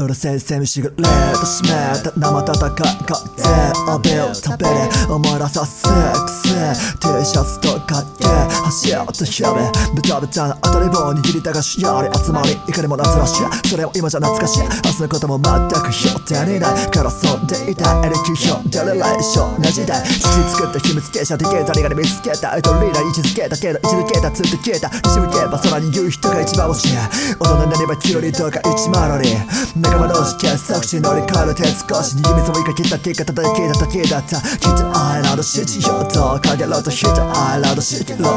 る先生にしぐれと湿った生戦い風浴びる食べれお前らさセックス T シャツとかって走って日べベタベタな当たり棒握りたがしやり集まりいかにも夏らしいそれも今じゃ懐かしい明日のことも全く表手にないからそんでいたエレキ表出れない少な時代土作った秘密結社でゲータリが見つけたアイドルリーダー位置づけたけど位置づけたつって消えた西向けば空に言う人が一番欲しい大人になればキロリとか一マロリ仲間同士結束し乗り換える手少しに秘密を生か切った結果ただ消えた時だったきっとアイランドシティよとかげろと人アイランドシティの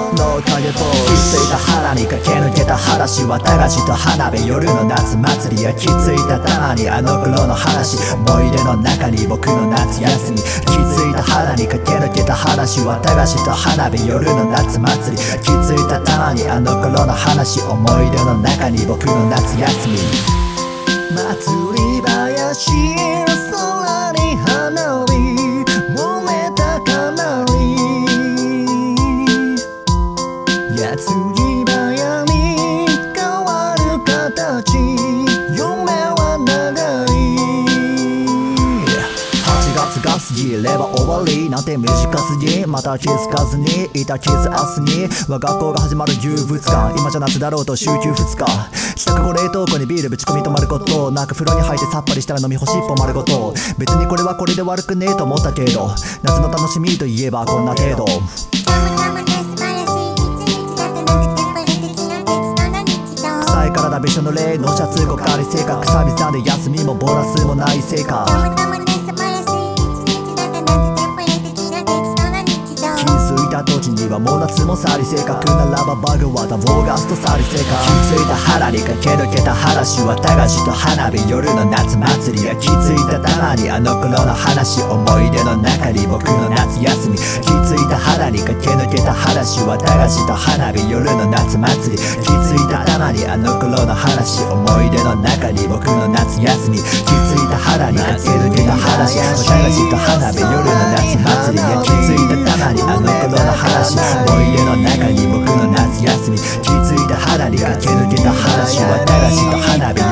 影と気づいた腹に駆け抜けた話は駄菓子と花火夜の夏祭り。や気づいたたまにあの頃の話思い出の中に僕の夏休み。気づいた腹に駆け抜けた話は駄菓子と花火夜の夏祭り気づいたたまにあの頃の話思い出の中に僕の夏休み。祭り林空に花火燃えたかなり。矢継8月が過ぎれば終わりなんて短すぎまた気づかずにいた傷明日に我が学校が始まる遊物館今じゃ夏だろうと週休2日。支度後冷凍庫にビールぶち込み止まることなく風呂に入ってさっぱりしたら飲み干し一本丸ごと。別にこれはこれで悪くねえと思ったけど。夏の楽しみといえばこんな程度。体びしょ濡れのシャツごか。り性格久々で休みもボーナスもないせいかも夏も去り正確ならばバグはダボーガスと去り正確気づいた腹に駆け抜けた話は駄菓子と花火夜の夏祭りや気づいたたまにあの頃の話思い出の中に僕の夏休み気づいた腹に駆け抜けた話は駄菓子と花火夜の夏祭り気づいたたまにあの頃の話思い出の中に僕の夏休み気づいた腹に駆け抜けた話は駄菓子と花火夜の夏祭りや気づいたさにあの頃の話。思い出の中に僕の夏休み。気づいた花に駆け抜けた話は駄菓子と花火。